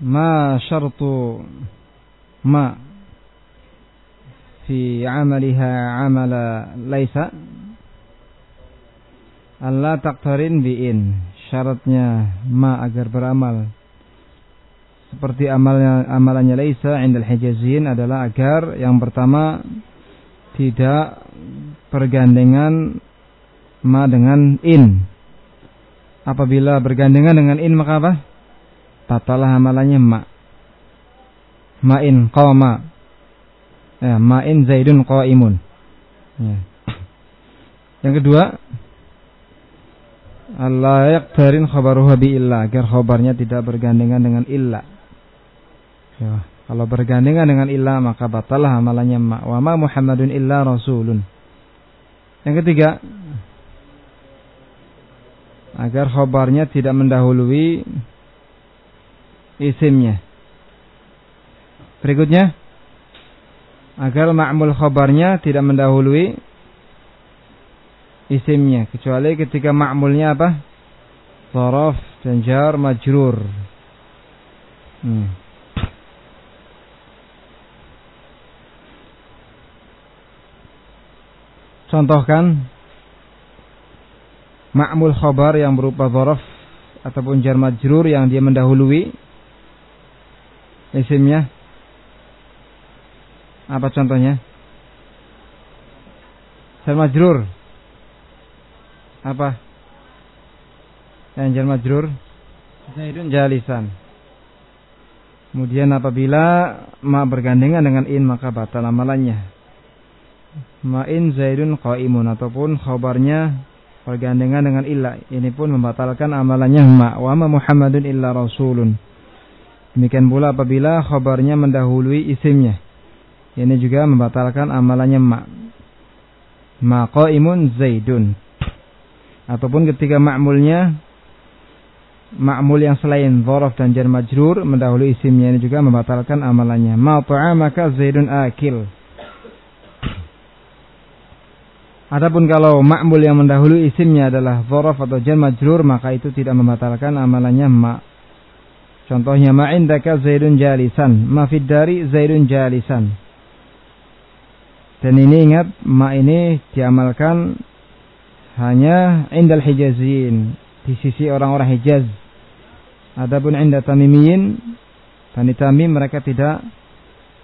ما شرط ما في عملها عمل ليس Allah taktarin bi'in Syaratnya ma agar beramal Seperti amalnya, amalannya Laisa Indal hijazin adalah agar Yang pertama Tidak bergandengan Ma dengan in Apabila bergandengan dengan in maka apa? Batalah amalannya ma Ma'in qawma ya, Ma'in zaidun qaimun ya. Yang kedua Allah yaktarin khabaruha bi illa agar khabarnya tidak bergandengan dengan illa. Ya, kalau bergandengan dengan illa maka batalah amalannya ma. Wa ma Muhammadun illa rasulun. Yang ketiga, agar khabarnya tidak mendahului isimnya. Berikutnya, agar ma'mul khabarnya tidak mendahului isimnya kecuali ketika ma'mulnya apa? Zaraf dan jar majrur. Hmm. Contohkan ma'mul khabar yang berupa zaraf ataupun jar majrur yang dia mendahului isimnya. Apa contohnya? Jar majrur apa? Yang jar majrur Zaidun jalisan. Kemudian apabila ma bergandengan dengan in maka batal amalannya. Ma in Zaidun qaimun ataupun khabarnya bergandengan dengan illa. Ini pun membatalkan amalannya ma wa ma Muhammadun illa rasulun. Demikian pula apabila khabarnya mendahului isimnya. Ini juga membatalkan amalannya ma. Ma qaimun Zaidun ataupun ketika ma'mulnya ma'mul yang selain dhorof dan jar majrur mendahului isimnya ini juga membatalkan amalannya. Ma maka Zaidun akil. Adapun kalau ma'mul yang mendahului isimnya adalah dhorof atau jar majrur maka itu tidak membatalkan amalannya ma. Contohnya ma indaka Zaidun jalisan, ma fid dari Zaidun jalisan. Dan ini ingat ma ini diamalkan hanya indal hijazin di sisi orang-orang Hijaz. Adapun inda tamimiyin Bani Tamim mereka tidak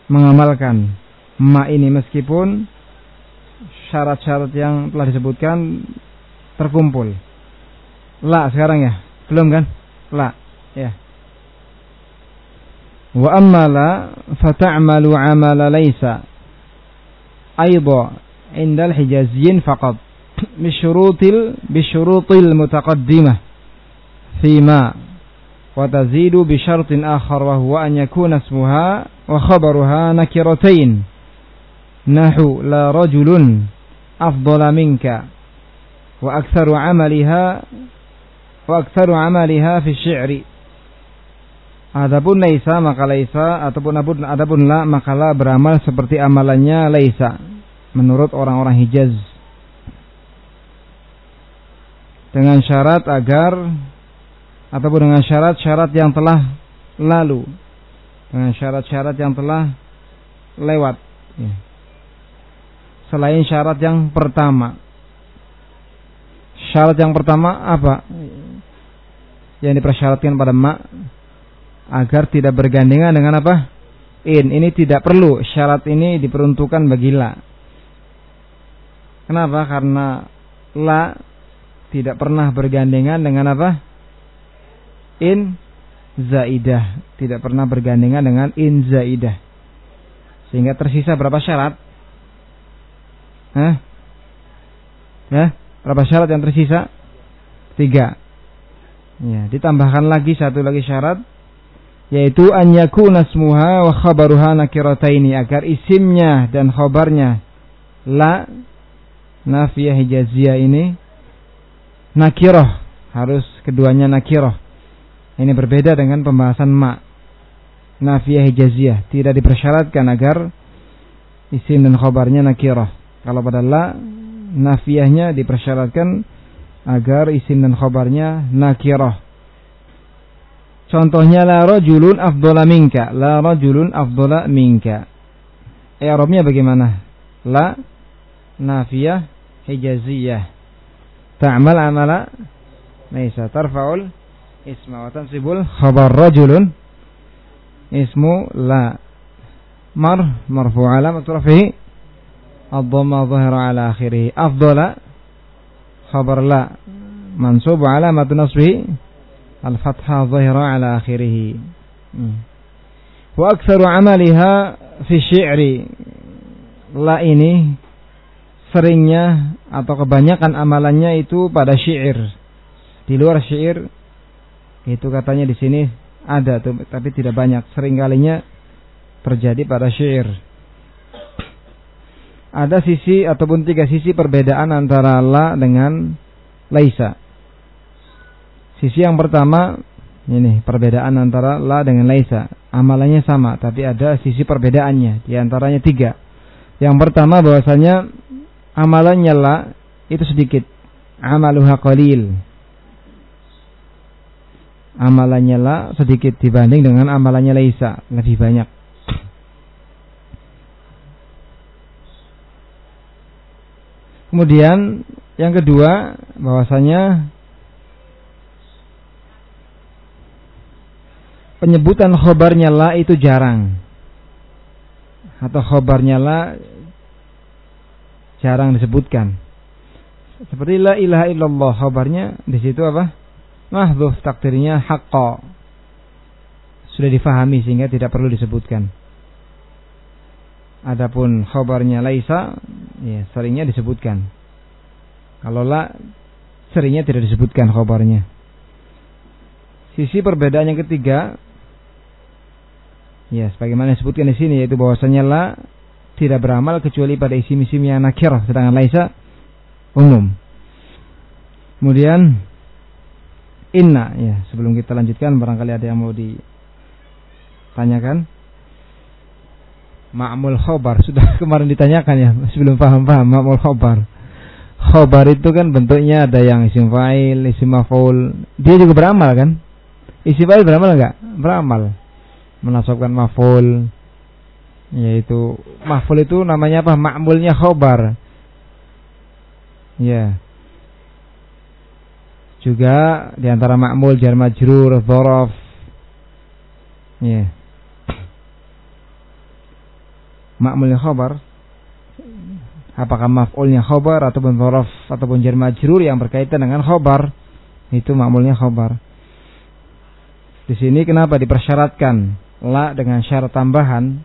mengamalkan ma ini meskipun syarat-syarat yang telah disebutkan terkumpul. La sekarang ya, belum kan? La, ya. Amma la fata'malu amala laysa aidha indal hijaziyin faqat بشروط بشروط المتقدمة فيما وتزيد بشرط آخر وهو أن يكون اسمها وخبرها نكرتين. نحو لا رجل أفضل منك. وأكثر عملها وأكثر عملها في الشعر. Adapun laisa maka laisa ataupun adapun la maka la beramal seperti amalannya laisa. Menurut orang-orang Hijaz. Dengan syarat agar ataupun dengan syarat-syarat yang telah lalu. Dengan syarat-syarat yang telah lewat. Ya. selain syarat yang pertama. Syarat yang pertama apa? Yang dipersyaratkan pada mak agar tidak bergandengan dengan apa in ini tidak perlu syarat ini diperuntukkan bagi la kenapa karena la tidak pernah bergandengan dengan apa? In zaidah. Tidak pernah bergandengan dengan in zaidah. Sehingga tersisa berapa syarat? Hah? Ya, berapa syarat yang tersisa? Tiga. Ya, ditambahkan lagi satu lagi syarat yaitu an yakuna nasmuha wa khabaruha nakirataini agar isimnya dan khabarnya la nafiyah hijaziyah ini nakiroh harus keduanya nakiroh ini berbeda dengan pembahasan ma nafiyah hijaziyah tidak dipersyaratkan agar isim dan khobarnya nakiroh kalau pada la nafiyahnya dipersyaratkan agar isim dan khobarnya nakiroh Contohnya la rajulun afdala minka, la rajulun afdala minka. I'rabnya bagaimana? La nafiyah hijaziyah. Ta'mal amala laisa tarfa'ul isma. Wa tansibul khabar rajulun. Ismu la. Mar marfu alamat rafihi akhirih. Afdala khabar la. Mansub alamat nasbihi al-fathah dhahira ala akhirih wa aktsaru amaliha fi syi'ri la ini seringnya atau kebanyakan amalannya itu pada syair di luar syair itu katanya di sini ada tuh, tapi tidak banyak. Sering kalinya terjadi pada syair. Ada sisi ataupun tiga sisi perbedaan antara la dengan laisa. Sisi yang pertama ini perbedaan antara la dengan laisa. Amalannya sama, tapi ada sisi perbedaannya. Di antaranya tiga. Yang pertama bahwasanya amalannya la itu sedikit. Amaluha qalil amalannya la sedikit dibanding dengan amalannya laisa lebih banyak. Kemudian yang kedua bahwasanya penyebutan khobarnya la itu jarang atau khobarnya la jarang disebutkan. Seperti la ilaha illallah khobarnya di situ apa? mahdhuf takdirnya haqqa. Sudah difahami sehingga tidak perlu disebutkan. Adapun khabarnya laisa ya seringnya disebutkan. Kalau la seringnya tidak disebutkan khabarnya. Sisi perbedaan yang ketiga ya sebagaimana disebutkan di sini yaitu bahwasanya la tidak beramal kecuali pada isim-isim yang nakirah sedangkan laisa umum. Kemudian inna ya sebelum kita lanjutkan barangkali ada yang mau ditanyakan. Ma'mul khobar sudah kemarin ditanyakan ya sebelum paham-paham ma'mul khobar. Khobar itu kan bentuknya ada yang isim fa'il isim maf'ul. Dia juga beramal kan? Isim fa'il beramal enggak beramal menasabkan maf'ul yaitu maf'ul itu namanya apa? Ma'mulnya khobar. Ya. Juga di antara ma'mul jar majrur dzaraf ya. Ma'mulnya khabar apakah maf'ulnya khabar ataupun dzaraf ataupun jar majrur yang berkaitan dengan khabar itu ma'mulnya khabar di sini kenapa dipersyaratkan la dengan syarat tambahan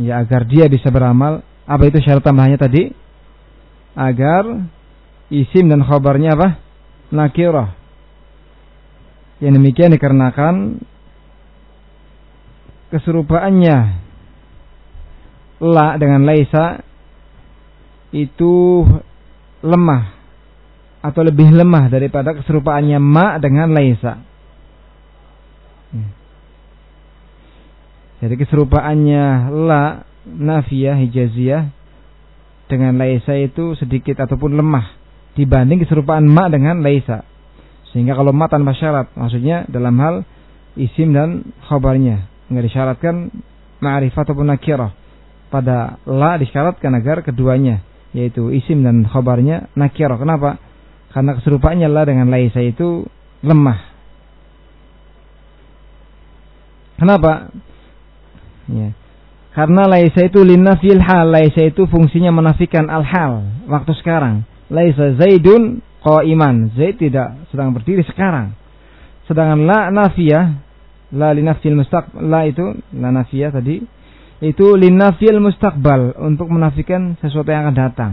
ya agar dia bisa beramal apa itu syarat tambahannya tadi agar isim dan khabarnya apa? Nakirah. Yang demikian dikarenakan keserupaannya la dengan laisa itu lemah atau lebih lemah daripada keserupaannya ma dengan laisa. Hmm. Jadi keserupaannya la nafiyah hijaziyah dengan laisa itu sedikit ataupun lemah dibanding keserupaan ma dengan laisa. Sehingga kalau ma tanpa syarat, maksudnya dalam hal isim dan khabarnya. Enggak disyaratkan ma'rifat ataupun nakirah. Pada la disyaratkan agar keduanya, yaitu isim dan khabarnya nakirah. Kenapa? Karena keserupaannya la dengan laisa itu lemah. Kenapa? Ya. Karena laisa itu linafil hal, laisa itu fungsinya menafikan al-hal, waktu sekarang laisa Zaidun iman Zaid tidak sedang berdiri sekarang. Sedangkan la nafiyah, la linafil mustaqbal, la itu la nafiyah tadi itu linafil mustaqbal untuk menafikan sesuatu yang akan datang.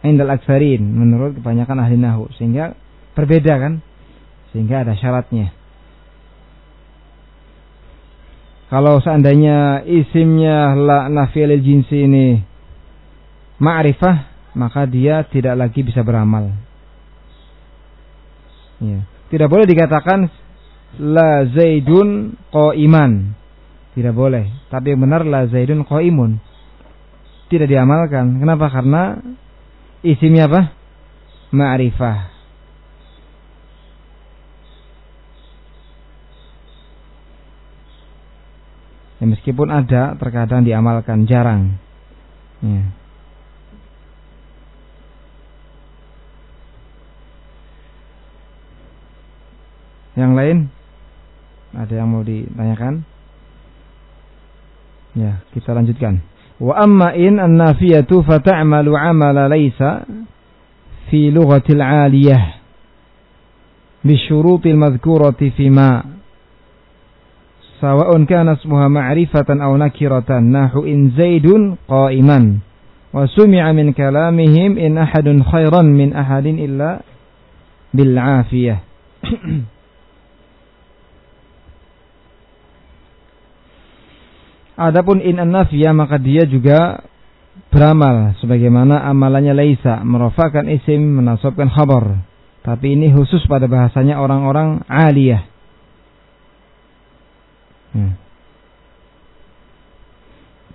Indal aksarin menurut kebanyakan ahli nahu sehingga berbeda kan? Sehingga ada syaratnya. Kalau seandainya isimnya la nafil jinsi ini ma'rifah maka dia tidak lagi bisa beramal. Ya. Tidak boleh dikatakan la zaidun iman. Tidak boleh. Tapi benar la zaidun imun. Tidak diamalkan. Kenapa? Karena isimnya apa? Ma'rifah. Ya, meskipun ada, terkadang diamalkan jarang. Ya. Yang lain ada yang mau ditanyakan? Ya, kita lanjutkan. Wa amma in an-nafiyatu fata'malu 'amala laysa fi lughatil 'aliyah bi syurutil madhkurati fi ma' sawa'un kana ismuha ma'rifatan aw nakiratan. Nahu in zaidun qa'iman. Wa sumi'a min kalamihim in ahadun khairan min ahadin illa bil afiyah. Adapun in an-nafiyah maka dia juga beramal sebagaimana amalannya laisa merofakan isim menasabkan khabar. Tapi ini khusus pada bahasanya orang-orang aliyah. Hmm.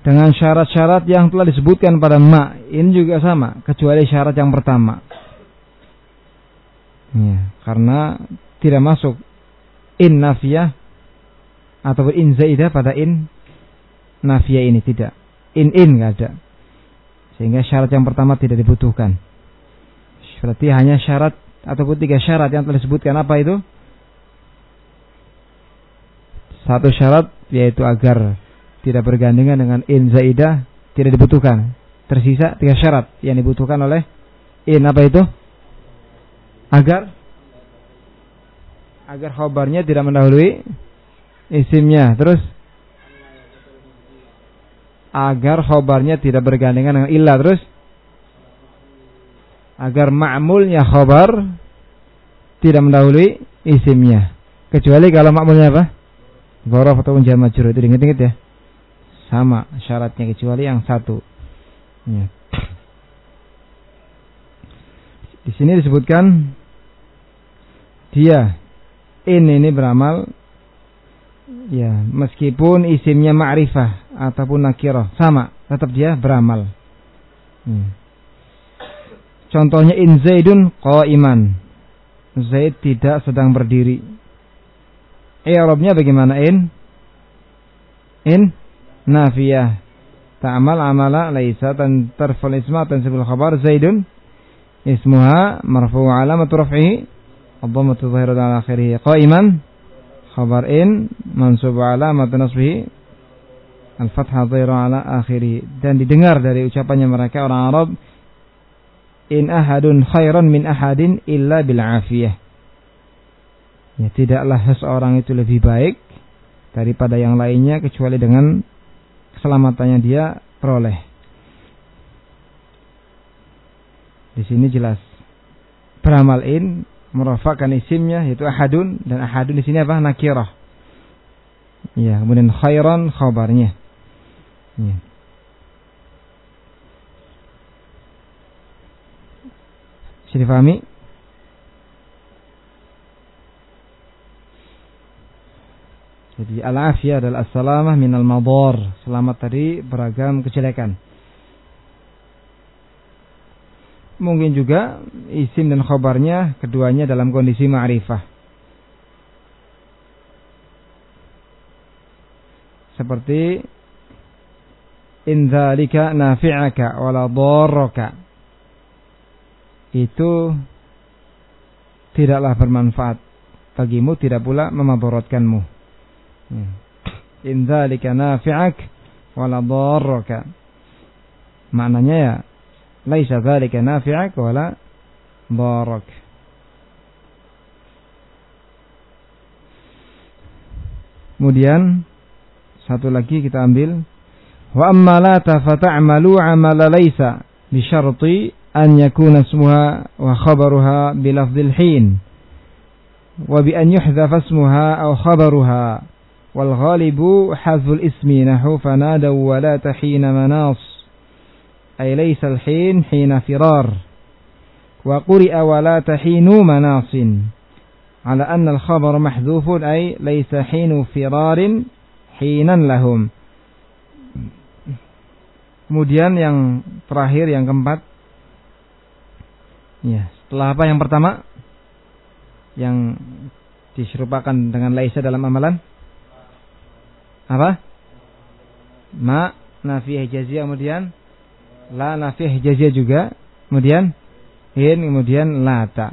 Dengan syarat-syarat yang telah disebutkan pada ma, ini juga sama, kecuali syarat yang pertama. Ya, karena tidak masuk in nafiyah atau in zaidah pada in nafiyah ini tidak. In in nggak ada. Sehingga syarat yang pertama tidak dibutuhkan. Berarti hanya syarat ataupun tiga syarat yang telah disebutkan apa itu? Satu syarat yaitu agar tidak bergandengan dengan in zaidah tidak dibutuhkan. Tersisa tiga syarat yang dibutuhkan oleh in apa itu? Agar agar khobarnya tidak mendahului isimnya. Terus agar khobarnya tidak bergandengan dengan ilah. Terus agar ma'mulnya khobar tidak mendahului isimnya. Kecuali kalau ma'mulnya apa? Gorof atau jar majrur itu diinget-inget ya. Sama syaratnya kecuali yang satu. Ya. Di sini disebutkan dia ini ini beramal ya meskipun isimnya ma'rifah ataupun nakirah sama tetap dia beramal. Hmm. Contohnya in Zaidun iman. Zaid tidak sedang berdiri. I'rabnya bagaimana? In? In? Nafiyah. Ta'amal amala laisa tan tarfal isma tansibul khabar Zaidun. Ismuha marfu alamat raf'ihi. Ad-dhammatu dhahiratu ala akhirih. Qa'iman. Khabar in mansub alamat nasbihi. Al-fathah dhahiru ala akhirih. Dan didengar dari ucapannya mereka orang Arab in ahadun khairan min ahadin illa bil afiyah. Ya, tidaklah seseorang itu lebih baik daripada yang lainnya kecuali dengan keselamatannya dia peroleh. Di sini jelas beramal in merafakan isimnya yaitu ahadun dan ahadun di sini apa nakirah. Ya, kemudian khairan khabarnya. Ya. Jadi al-afiyah adalah as-salamah minal madar. Selamat dari beragam kejelekan. Mungkin juga isim dan khobarnya keduanya dalam kondisi ma'rifah. Seperti in dzalika nafi'aka wala darraka itu tidaklah bermanfaat bagimu tidak pula memadaratkanmu. Hmm. In dzalika nafi'ak wala darraka. Maknanya ya laisa dzalika nafi'ak wala darrak. Kemudian satu lagi kita ambil wa amma la tafata'malu amala laisa bi syarti أن يكون اسمها وخبرها بلفظ الحين وبأن يحذف اسمها أو خبرها والغالب حذف الاسم نحو فنادوا ولا تحين مناص أي ليس الحين حين فرار وقرئ ولا تحين مناص على أن الخبر محذوف أي ليس حين فرار حينا لهم Kemudian yang terakhir yang keempat Ya, setelah apa yang pertama? Yang diserupakan dengan laisa dalam amalan? Apa? ma nafiyah hijaziyah kemudian la nafiyah hijaziyah juga kemudian in kemudian lata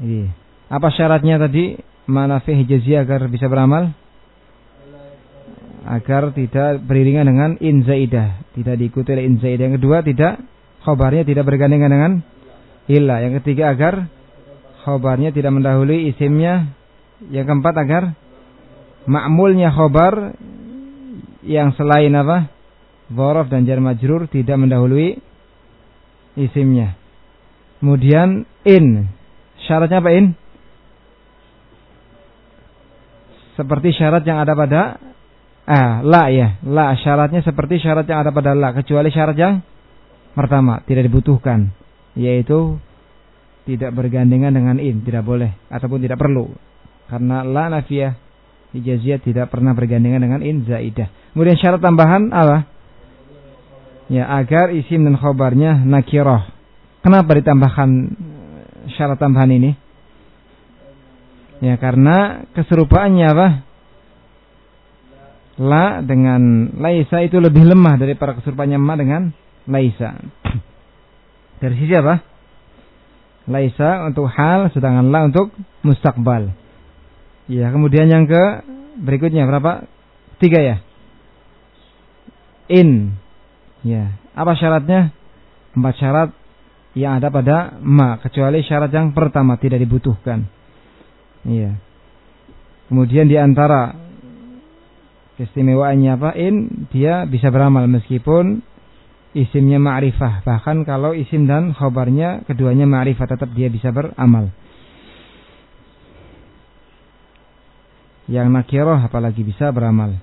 ini apa syaratnya tadi? Ma nafiyah hijaziyah agar bisa beramal? Agar tidak beriringan dengan in zaidah. Tidak diikuti oleh in zaidah. Yang kedua tidak khobarnya tidak bergandengan dengan illa. Yang ketiga agar khobarnya tidak mendahului isimnya. Yang keempat agar ma'mulnya khobar yang selain apa Zorof dan jar majrur tidak mendahului isimnya. Kemudian in. Syaratnya apa in? Seperti syarat yang ada pada ah la ya. La syaratnya seperti syarat yang ada pada la kecuali syarat yang pertama tidak dibutuhkan yaitu tidak bergandengan dengan in, tidak boleh ataupun tidak perlu. Karena la nafiyah hijaziyah tidak pernah bergandengan dengan in zaidah. Kemudian syarat tambahan apa? Ya, agar isim dan khobarnya nakirah. Kenapa ditambahkan eh, syarat tambahan ini? Ya, karena keserupaannya apa? La dengan laisa itu lebih lemah daripada keserupaannya ma dengan laisa. Dari sisi apa? Laisa untuk hal, sedangkan la untuk mustakbal. Ya, kemudian yang ke berikutnya berapa? Tiga ya. In Ya, apa syaratnya? Empat syarat yang ada pada ma, kecuali syarat yang pertama tidak dibutuhkan. Iya. Kemudian di antara keistimewaannya apa? In dia bisa beramal meskipun isimnya ma'rifah. Bahkan kalau isim dan khobarnya keduanya ma'rifah tetap dia bisa beramal. Yang nakiroh apalagi bisa beramal.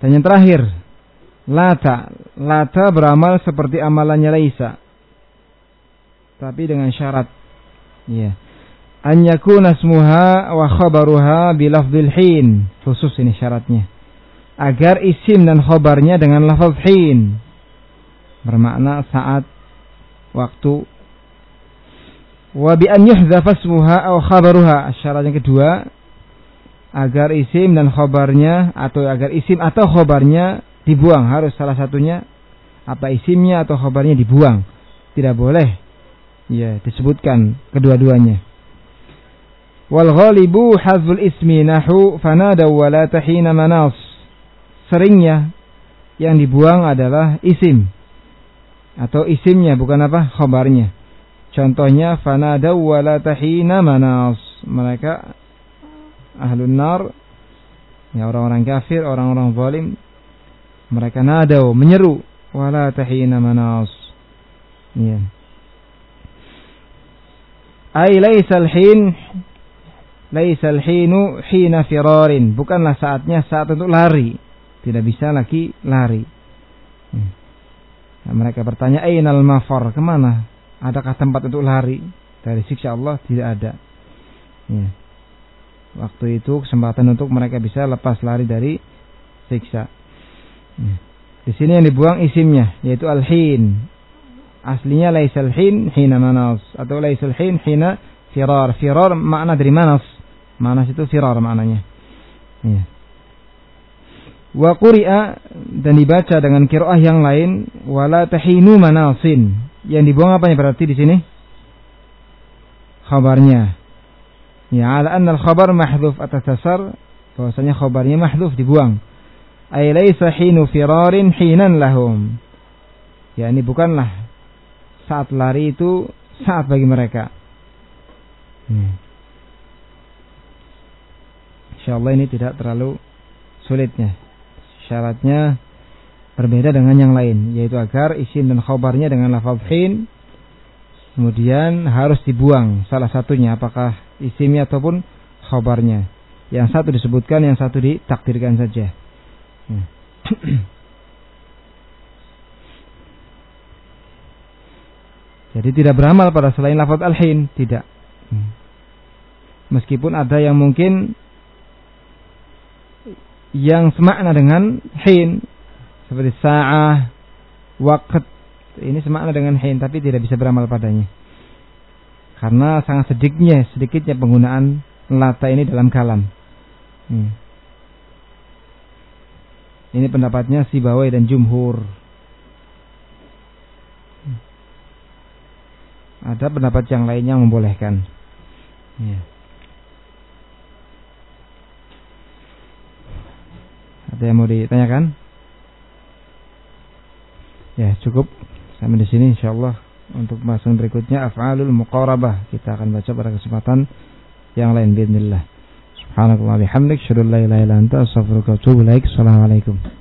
Dan yang terakhir, Lata. Lata beramal seperti amalannya Laisa. Tapi dengan syarat. Ya. An yakuna ismuha wa khabaruha bilafdil hin. Khusus ini syaratnya. Agar isim dan khabarnya dengan lafaz hin. Bermakna saat, waktu. Wa bi an yuhdhafa ismuha aw khabaruha. Syarat yang kedua, agar isim dan khabarnya atau agar isim atau khabarnya dibuang. Harus salah satunya apa isimnya atau khabarnya dibuang. Tidak boleh ya disebutkan kedua-duanya. Wal ghalibu hazful ismi nahu fanada wala tahina manas. Seringnya yang dibuang adalah isim. Atau isimnya bukan apa? Khabarnya contohnya fanada wala tahina manas. Mereka ahlun nar. Ya orang-orang kafir orang-orang zalim. Mereka nadau menyeru. Wala tahina manas. Ya. Ay laisa al-hin laisa hina firarin. Bukanlah saatnya saat untuk lari. Tidak bisa lagi lari. Ya. nah, mereka bertanya ainal mafar? Ke mana? Adakah tempat untuk lari? Dari siksa Allah tidak ada. Ya. Waktu itu kesempatan untuk mereka bisa lepas lari dari siksa Hmm. Di sini yang dibuang isimnya yaitu al-hin. Aslinya laisal hin hina manas atau laisal hin hina firar. Firar makna dari manas. Manas itu firar maknanya. Ya. Wa quri'a dan dibaca dengan qiraah yang lain wala tahinu manasin. Yang dibuang apa berarti di sini? Khabarnya. Ya, ala anna al-khabar mahdhuf atas dasar bahwasanya khabarnya mahdhuf dibuang ay laisa hinu firarin hinan lahum. Ya ini bukanlah saat lari itu saat bagi mereka. Hmm. Insyaallah ini tidak terlalu sulitnya. Syaratnya berbeda dengan yang lain, yaitu agar isim dan khobarnya dengan lafaz hin kemudian harus dibuang salah satunya apakah isimnya ataupun khobarnya. Yang satu disebutkan, yang satu ditakdirkan saja. Hmm. Jadi tidak beramal pada selain lafaz al-hin, tidak. Hmm. Meskipun ada yang mungkin yang semakna dengan hin seperti sa'ah, waqt ini semakna dengan hin tapi tidak bisa beramal padanya. Karena sangat sedikitnya sedikitnya penggunaan lata ini dalam kalam. Hmm. Ini pendapatnya si Bawai dan Jumhur. Ada pendapat yang lainnya membolehkan. Ya. Ada yang mau ditanyakan? Ya, cukup sampai di sini insyaallah untuk pembahasan berikutnya af'alul muqarabah. Kita akan baca pada kesempatan yang lain bismillah. Subhanakallah bihamdik, syukur la ilaha illa anta, astaghfiruka wa atubu ilaik. Assalamualaikum.